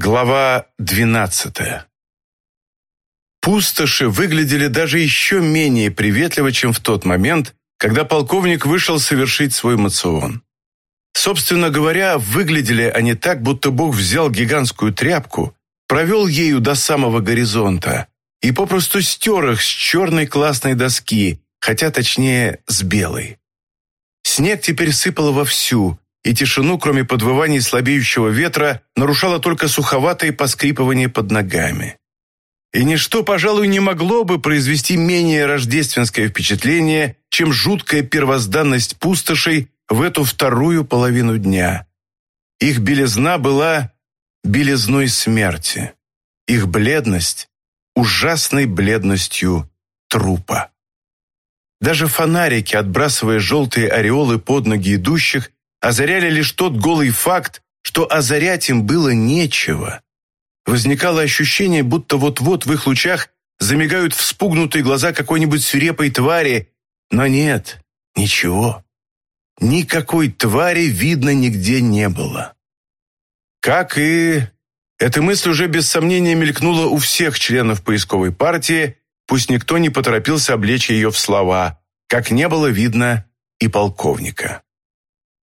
Глава двенадцатая. Пустоши выглядели даже еще менее приветливо, чем в тот момент, когда полковник вышел совершить свой мацион. Собственно говоря, выглядели они так, будто Бог взял гигантскую тряпку, провел ею до самого горизонта и попросту стер их с черной классной доски, хотя точнее с белой. Снег теперь сыпал вовсю, и тишину, кроме подвываний слабеющего ветра, нарушало только суховатое поскрипывание под ногами. И ничто, пожалуй, не могло бы произвести менее рождественское впечатление, чем жуткая первозданность пустошей в эту вторую половину дня. Их белизна была белизной смерти, их бледность – ужасной бледностью трупа. Даже фонарики, отбрасывая желтые ореолы под ноги идущих, озаряли лишь тот голый факт, что озарять им было нечего. Возникало ощущение, будто вот-вот в их лучах замигают вспугнутые глаза какой-нибудь свирепой твари, но нет, ничего. Никакой твари видно нигде не было. Как и... Эта мысль уже без сомнения мелькнула у всех членов поисковой партии, пусть никто не поторопился облечь ее в слова, как не было видно и полковника.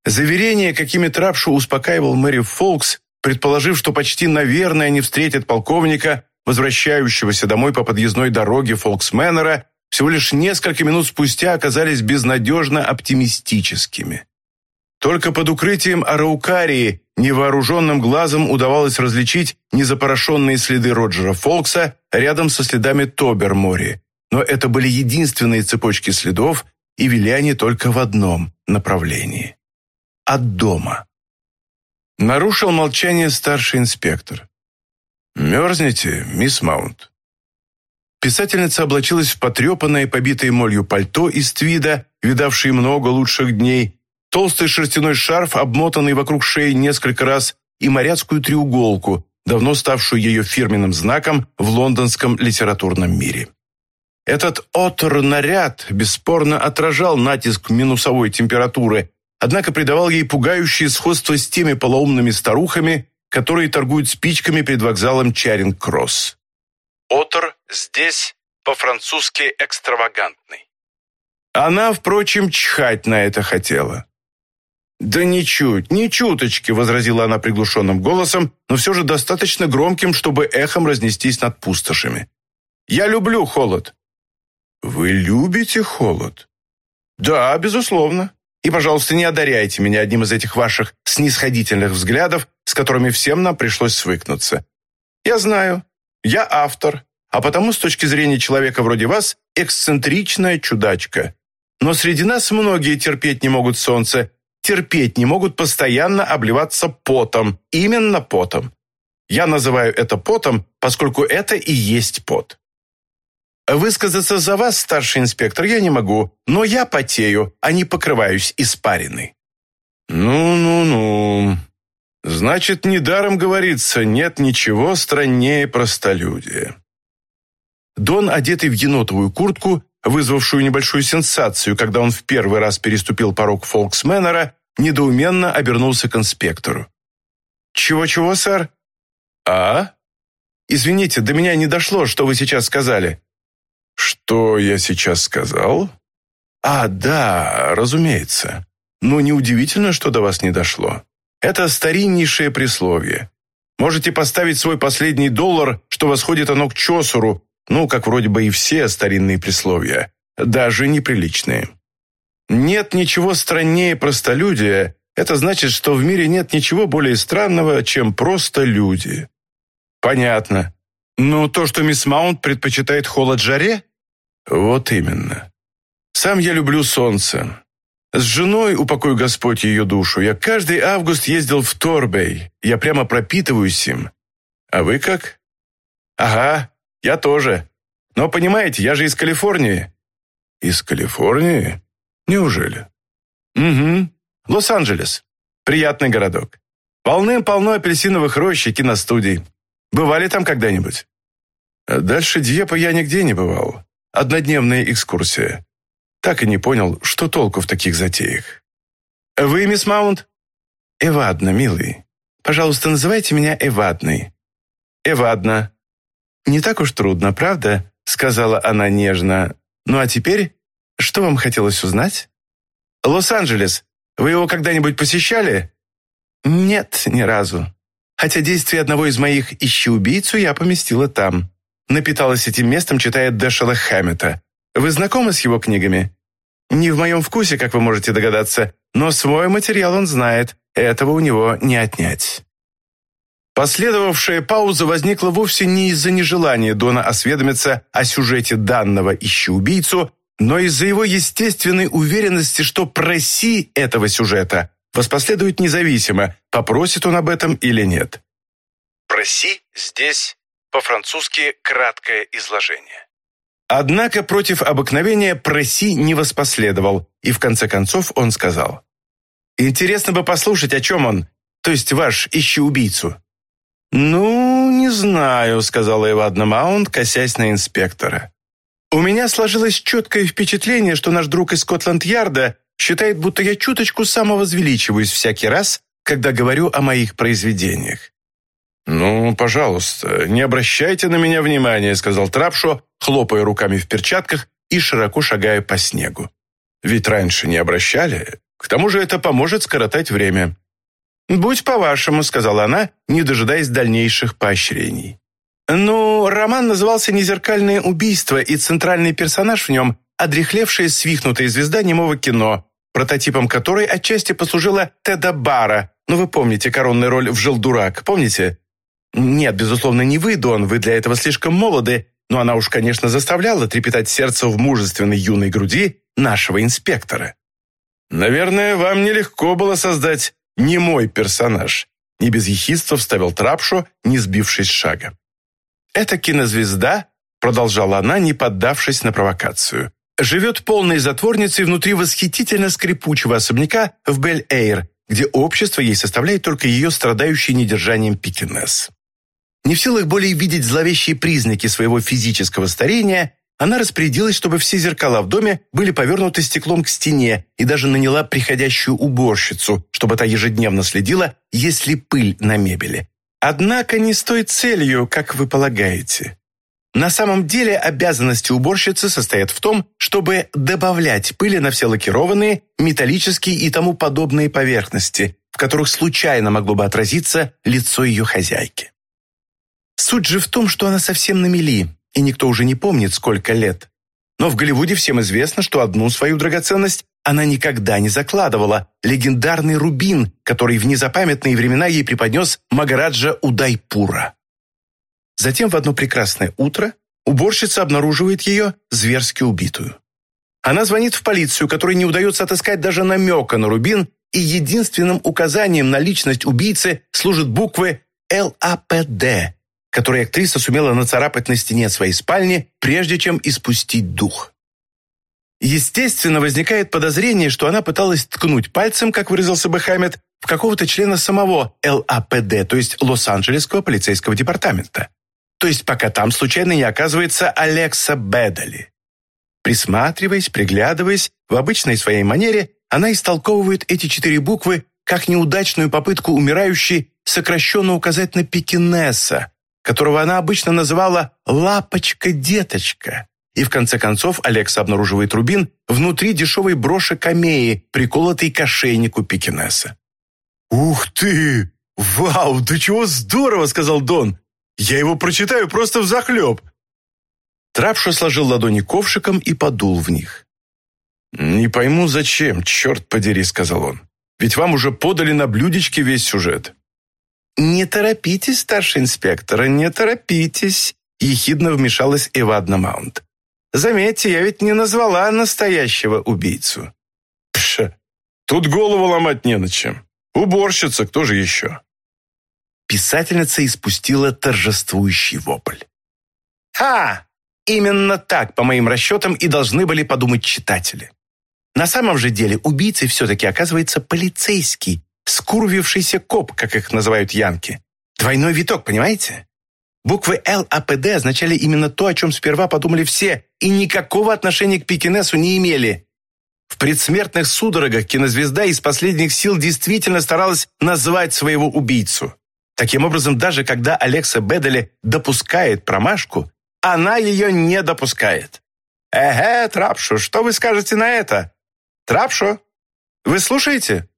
Заверение, какими Трапшу успокаивал Мэри Фолкс, предположив, что почти наверное они встретят полковника, возвращающегося домой по подъездной дороге Фолксменнера, всего лишь несколько минут спустя оказались безнадежно оптимистическими. Только под укрытием Араукарии невооруженным глазом удавалось различить незапорошенные следы Роджера Фолкса рядом со следами Тобермори, но это были единственные цепочки следов, и вели они только в одном направлении от дома. Нарушил молчание старший инспектор. «Мерзнете, мисс Маунт?» Писательница облачилась в потрепанное, побитое молью пальто из твида, видавшее много лучших дней, толстый шерстяной шарф, обмотанный вокруг шеи несколько раз, и моряцкую треуголку, давно ставшую ее фирменным знаком в лондонском литературном мире. Этот отр-наряд бесспорно отражал натиск минусовой температуры, однако придавал ей пугающее сходство с теми полоумными старухами, которые торгуют спичками перед вокзалом Чаринг-Кросс. Отор здесь по-французски экстравагантный. Она, впрочем, чхать на это хотела. «Да ничуть, ни чуточки», — возразила она приглушенным голосом, но все же достаточно громким, чтобы эхом разнестись над пустошами. «Я люблю холод». «Вы любите холод?» «Да, безусловно. И, пожалуйста, не одаряйте меня одним из этих ваших снисходительных взглядов, с которыми всем нам пришлось свыкнуться. Я знаю, я автор, а потому с точки зрения человека вроде вас эксцентричная чудачка. Но среди нас многие терпеть не могут солнце, терпеть не могут постоянно обливаться потом, именно потом. Я называю это потом, поскольку это и есть пот. Высказаться за вас, старший инспектор, я не могу, но я потею, а не покрываюсь испариной». «Ну-ну-ну. Значит, недаром говорится, нет ничего страннее простолюдия». Дон, одетый в енотовую куртку, вызвавшую небольшую сенсацию, когда он в первый раз переступил порог Фолксменнера, недоуменно обернулся к инспектору. «Чего-чего, сэр?» «А?» «Извините, до меня не дошло, что вы сейчас сказали». «Что я сейчас сказал?» «А, да, разумеется. Но неудивительно, что до вас не дошло. Это стариннейшее присловие. Можете поставить свой последний доллар, что восходит оно к Чосуру, ну, как вроде бы и все старинные присловия, даже неприличные. Нет ничего страннее простолюдия, это значит, что в мире нет ничего более странного, чем просто люди. Понятно. Но то, что мисс Маунт предпочитает холод жаре? Вот именно. Сам я люблю солнце. С женой, упокой Господь ее душу, я каждый август ездил в Торбей. Я прямо пропитываюсь им. А вы как? Ага, я тоже. Но понимаете, я же из Калифорнии. Из Калифорнии? Неужели? Угу. Лос-Анджелес. Приятный городок. Полным-полно апельсиновых рощ и киностудий. Бывали там когда-нибудь? Дальше Дьепа я нигде не бывал. Однодневная экскурсия. Так и не понял, что толку в таких затеях. «Вы, мисс Маунт?» «Эвадна, милый. Пожалуйста, называйте меня Эвадной. Эвадна». «Не так уж трудно, правда?» — сказала она нежно. «Ну а теперь, что вам хотелось узнать?» «Лос-Анджелес. Вы его когда-нибудь посещали?» «Нет, ни разу. Хотя действие одного из моих «Ищи убийцу» я поместила там. Напиталась этим местом, читая Дэшела Хэммета. Вы знакомы с его книгами? Не в моем вкусе, как вы можете догадаться, но свой материал он знает, этого у него не отнять. Последовавшая пауза возникла вовсе не из-за нежелания Дона осведомиться о сюжете данного «Ищи убийцу», но из-за его естественной уверенности, что проси этого сюжета воспоследует независимо, попросит он об этом или нет. «Проси» здесь по-французски «краткое изложение». Однако против обыкновения проси не воспоследовал, и в конце концов он сказал. «Интересно бы послушать, о чем он, то есть ваш ищи убийцу». «Ну, не знаю», — сказала Эвадна Маунт, косясь на инспектора. «У меня сложилось четкое впечатление, что наш друг из Скотланд-Ярда считает, будто я чуточку самовозвеличиваюсь всякий раз, когда говорю о моих произведениях. «Ну, пожалуйста, не обращайте на меня внимания», сказал Трапшо, хлопая руками в перчатках и широко шагая по снегу. «Ведь раньше не обращали. К тому же это поможет скоротать время». «Будь по-вашему», — сказала она, не дожидаясь дальнейших поощрений. «Ну, роман назывался «Незеркальное убийство», и центральный персонаж в нем — одрехлевшая свихнутая звезда немого кино, прототипом которой отчасти послужила Теда Бара, ну вы помните коронную роль в «Желдурак», помните? Нет, безусловно, не вы, Дон, вы для этого слишком молоды, но она уж, конечно, заставляла трепетать сердце в мужественной юной груди нашего инспектора. Наверное, вам нелегко было создать не мой персонаж. Не без ехидства вставил Трапшу, не сбившись с шага. «Эта кинозвезда», — продолжала она, не поддавшись на провокацию, «живет полной затворницей внутри восхитительно скрипучего особняка в Бель-Эйр, где общество ей составляет только ее страдающий недержанием пикинес. Не в силах более видеть зловещие признаки своего физического старения, она распорядилась, чтобы все зеркала в доме были повернуты стеклом к стене и даже наняла приходящую уборщицу, чтобы та ежедневно следила, есть ли пыль на мебели. Однако не с той целью, как вы полагаете. На самом деле обязанности уборщицы состоят в том, чтобы добавлять пыли на все лакированные, металлические и тому подобные поверхности, в которых случайно могло бы отразиться лицо ее хозяйки. Суть же в том, что она совсем на мели, и никто уже не помнит, сколько лет. Но в Голливуде всем известно, что одну свою драгоценность она никогда не закладывала – легендарный рубин, который в незапамятные времена ей преподнес Магараджа Удайпура. Затем в одно прекрасное утро уборщица обнаруживает ее зверски убитую. Она звонит в полицию, которой не удается отыскать даже намека на рубин, и единственным указанием на личность убийцы служат буквы ЛАПД, которые актриса сумела нацарапать на стене своей спальни, прежде чем испустить дух. Естественно, возникает подозрение, что она пыталась ткнуть пальцем, как выразился бы Хаммет, в какого-то члена самого ЛАПД, то есть Лос-Анджелесского полицейского департамента. То есть пока там случайно не оказывается Алекса Бедали. Присматриваясь, приглядываясь, в обычной своей манере, она истолковывает эти четыре буквы как неудачную попытку умирающей сокращенно указать на Пекинеса, которого она обычно называла «лапочка-деточка». И в конце концов Алекса обнаруживает рубин внутри дешевой броши камеи, приколотой к ошейнику пекинеса. «Ух ты! Вау, да чего здорово!» — сказал Дон. «Я его прочитаю просто взахлеб!» Трапша сложил ладони ковшиком и подул в них. «Не пойму, зачем, черт подери», — сказал он. «Ведь вам уже подали на блюдечке весь сюжет». «Не торопитесь, старший инспектор, не торопитесь», — ехидно вмешалась Эвадна Маунт. «Заметьте, я ведь не назвала настоящего убийцу». «Пша, тут голову ломать не на чем. Уборщица, кто же еще?» Писательница испустила торжествующий вопль. «Ха! Именно так, по моим расчетам, и должны были подумать читатели. На самом же деле убийцей все-таки оказывается полицейский, скурвившийся коп, как их называют янки. Двойной виток, понимаете? Буквы ЛАПД означали именно то, о чем сперва подумали все, и никакого отношения к Пекинесу не имели. В предсмертных судорогах кинозвезда из последних сил действительно старалась назвать своего убийцу. Таким образом, даже когда Алекса Бедели допускает промашку, она ее не допускает. «Эге, Трапшу, что вы скажете на это? Трапшу, вы слушаете?»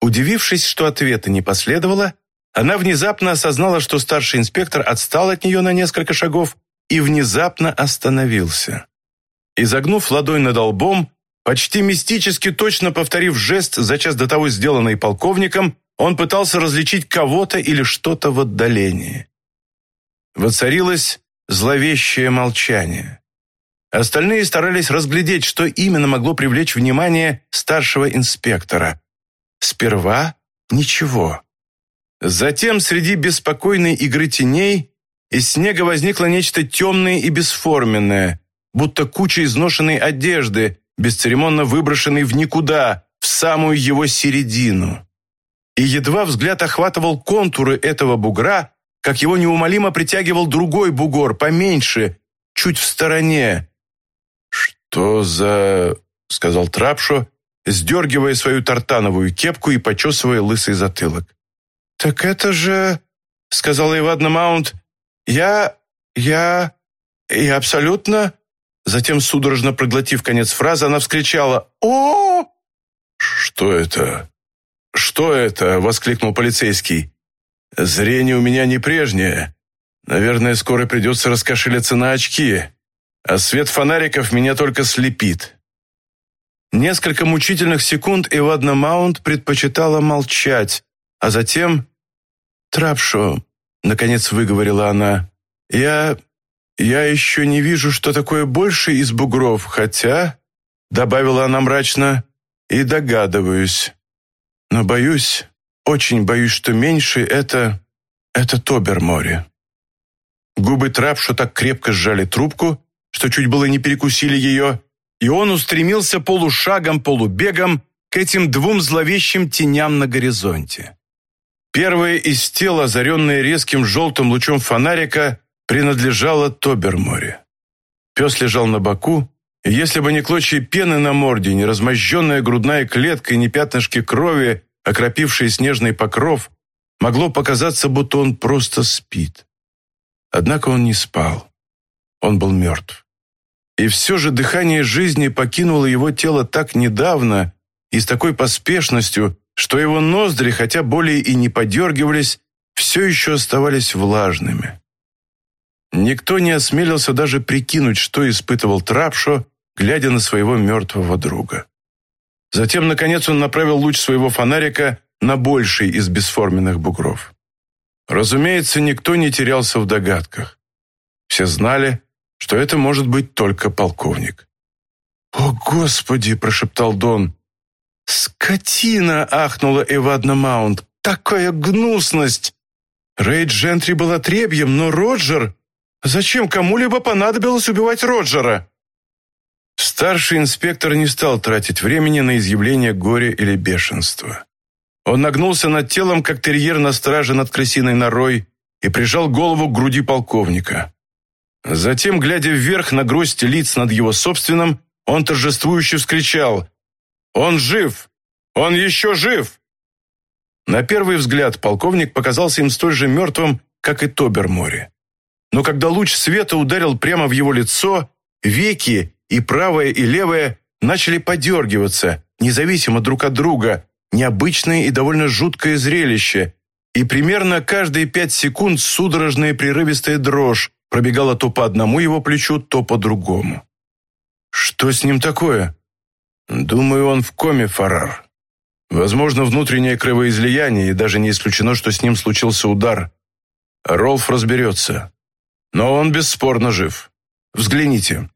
Удивившись, что ответа не последовало, она внезапно осознала, что старший инспектор отстал от нее на несколько шагов и внезапно остановился. Изогнув ладонь над лбом, почти мистически точно повторив жест, за час до того сделанный полковником, он пытался различить кого-то или что-то в отдалении. Воцарилось зловещее молчание. Остальные старались разглядеть, что именно могло привлечь внимание старшего инспектора. Сперва ничего. Затем среди беспокойной игры теней из снега возникло нечто темное и бесформенное, будто куча изношенной одежды, бесцеремонно выброшенной в никуда, в самую его середину. И едва взгляд охватывал контуры этого бугра, как его неумолимо притягивал другой бугор, поменьше, чуть в стороне. «Что за...» — сказал Трапшо, сдергивая свою тартановую кепку и почесывая лысый затылок. «Так это же...» — сказала Ивадна Маунт. «Я... я... я абсолютно...» Затем, судорожно проглотив конец фразы, она вскричала «О!» «Что это? Что это?» — воскликнул полицейский. «Зрение у меня не прежнее. Наверное, скоро придется раскошелиться на очки, а свет фонариков меня только слепит». Несколько мучительных секунд Ивадна Маунт предпочитала молчать, а затем... «Трапшо», — наконец выговорила она, — «я... я еще не вижу, что такое больше из бугров, хотя...» — добавила она мрачно, — «и догадываюсь. Но боюсь, очень боюсь, что меньше это... это Тоберморе». Губы Трапшо так крепко сжали трубку, что чуть было не перекусили ее, и он устремился полушагом-полубегом к этим двум зловещим теням на горизонте. Первое из тел, озаренное резким желтым лучом фонарика, принадлежало Тоберморе. Пес лежал на боку, если бы не клочья пены на морде, не размозженная грудная клетка и не пятнышки крови, окропившие снежный покров, могло показаться, будто он просто спит. Однако он не спал. Он был мертв. И все же дыхание жизни покинуло его тело так недавно и с такой поспешностью, что его ноздри, хотя более и не подергивались, все еще оставались влажными. Никто не осмелился даже прикинуть, что испытывал Трапшо, глядя на своего мертвого друга. Затем, наконец, он направил луч своего фонарика на больший из бесформенных бугров. Разумеется, никто не терялся в догадках. Все знали, что это может быть только полковник. «О, Господи!» – прошептал Дон. «Скотина!» – ахнула Эвадна Маунт. «Такая гнусность!» Рэй Джентри был отребьем, но Роджер... Зачем кому-либо понадобилось убивать Роджера? Старший инспектор не стал тратить времени на изъявление горя или бешенства. Он нагнулся над телом, как терьер на страже над крысиной норой, и прижал голову к груди полковника. Затем, глядя вверх на гроздь лиц над его собственным, он торжествующе вскричал «Он жив! Он еще жив!» На первый взгляд полковник показался им столь же мертвым, как и Тоберморе. Но когда луч света ударил прямо в его лицо, веки, и правое, и левое, начали подергиваться, независимо друг от друга, необычное и довольно жуткое зрелище, и примерно каждые пять секунд судорожная прерывистая дрожь, пробегала то по одному его плечу, то по другому. «Что с ним такое?» «Думаю, он в коме, Фарар. Возможно, внутреннее кровоизлияние, и даже не исключено, что с ним случился удар. Ролф разберется. Но он бесспорно жив. Взгляните».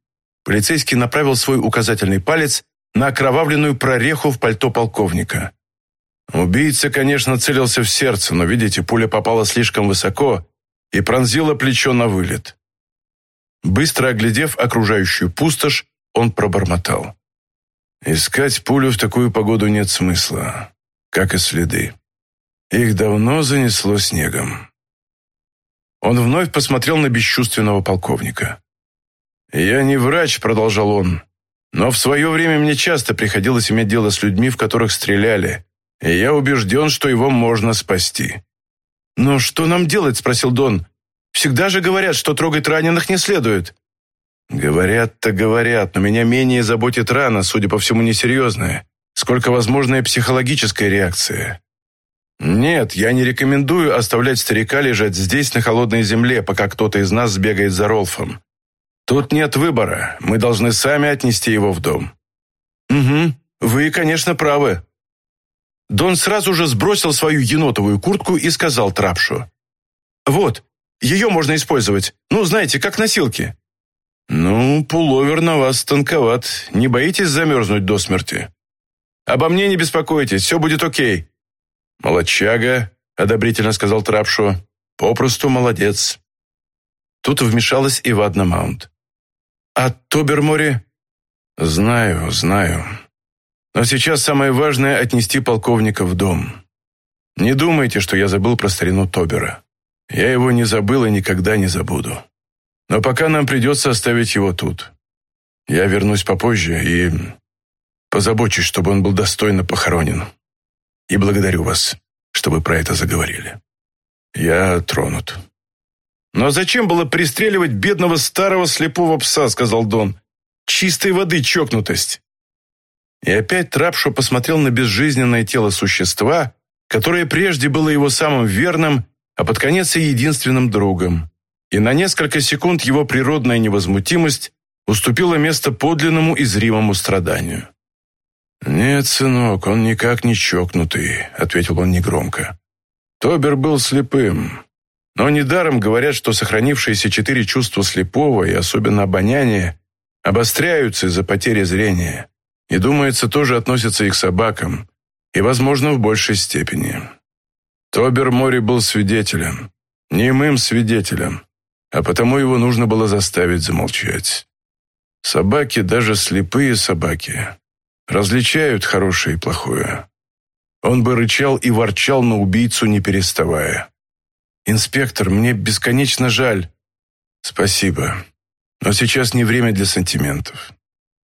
Полицейский направил свой указательный палец на окровавленную прореху в пальто полковника. Убийца, конечно, целился в сердце, но, видите, пуля попала слишком высоко, и пронзила плечо на вылет. Быстро оглядев окружающую пустошь, он пробормотал. «Искать пулю в такую погоду нет смысла, как и следы. Их давно занесло снегом». Он вновь посмотрел на бесчувственного полковника. «Я не врач», — продолжал он, «но в свое время мне часто приходилось иметь дело с людьми, в которых стреляли, и я убежден, что его можно спасти. «Но что нам делать?» – спросил Дон. «Всегда же говорят, что трогать раненых не следует». «Говорят-то говорят, но меня менее заботит рана, судя по всему, несерьезная, сколько возможная психологическая реакция. Нет, я не рекомендую оставлять старика лежать здесь, на холодной земле, пока кто-то из нас сбегает за Ролфом. Тут нет выбора, мы должны сами отнести его в дом». «Угу, вы, конечно, правы». Дон сразу же сбросил свою енотовую куртку и сказал Трапшу. «Вот, ее можно использовать. Ну, знаете, как носилки». «Ну, пуловер на вас тонковат. Не боитесь замерзнуть до смерти?» «Обо мне не беспокойтесь, все будет окей». «Молодчага», — одобрительно сказал Трапшу. «Попросту молодец». Тут вмешалась Ивадна Маунт. «А Тобермори?» «Знаю, знаю. Но сейчас самое важное — отнести полковника в дом. Не думайте, что я забыл про старину Тобера. Я его не забыл и никогда не забуду. Но пока нам придется оставить его тут. Я вернусь попозже и позабочусь, чтобы он был достойно похоронен. И благодарю вас, что вы про это заговорили. Я тронут». «Но зачем было пристреливать бедного старого слепого пса?» — сказал Дон. «Чистой воды чокнутость». И опять Трапшо посмотрел на безжизненное тело существа, которое прежде было его самым верным, а под конец и единственным другом. И на несколько секунд его природная невозмутимость уступила место подлинному и зримому страданию. «Нет, сынок, он никак не чокнутый», — ответил он негромко. «Тобер был слепым. Но недаром говорят, что сохранившиеся четыре чувства слепого, и особенно обоняние, обостряются из-за потери зрения. И, думается, тоже относятся и к собакам, и, возможно, в большей степени. Тобер Мори был свидетелем, немым свидетелем, а потому его нужно было заставить замолчать. Собаки, даже слепые собаки, различают хорошее и плохое. Он бы рычал и ворчал на убийцу, не переставая. «Инспектор, мне бесконечно жаль». «Спасибо. Но сейчас не время для сантиментов.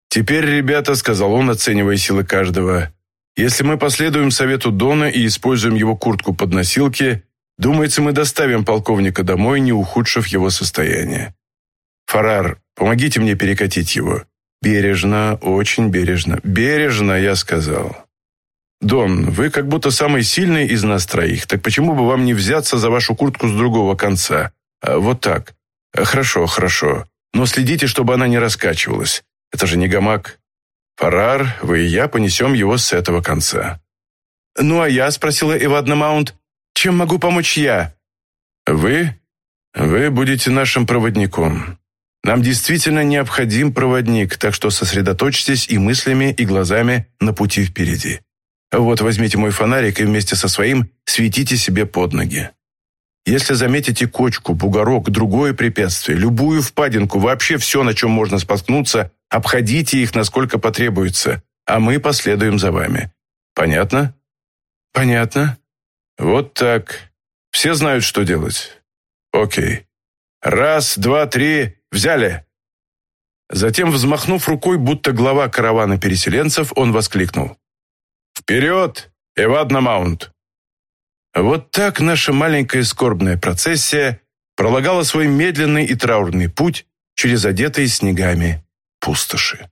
Теперь, ребята, — сказал он, оценивая силы каждого, — если мы последуем совету Дона и используем его куртку под носилки, думается, мы доставим полковника домой, не ухудшив его состояние. Фарар, помогите мне перекатить его. Бережно, очень бережно. Бережно, я сказал. «Дон, вы как будто самый сильный из нас троих, так почему бы вам не взяться за вашу куртку с другого конца? А, вот так. Хорошо, хорошо. Но следите, чтобы она не раскачивалась. Это же не гамак. Фарар, вы и я понесем его с этого конца». «Ну а я?» – спросила Эвадна Маунт. «Чем могу помочь я?» «Вы? Вы будете нашим проводником. Нам действительно необходим проводник, так что сосредоточьтесь и мыслями, и глазами на пути впереди». Вот возьмите мой фонарик и вместе со своим светите себе под ноги. Если заметите кочку, бугорок, другое препятствие, любую впадинку, вообще все, на чем можно споткнуться, обходите их, насколько потребуется, а мы последуем за вами. Понятно? Понятно. Вот так. Все знают, что делать. Окей. Раз, два, три, взяли. Затем, взмахнув рукой, будто глава каравана переселенцев, он воскликнул. «Вперед, Эвадна Маунт!» Вот так наша маленькая скорбная процессия пролагала свой медленный и траурный путь через одетые снегами пустоши.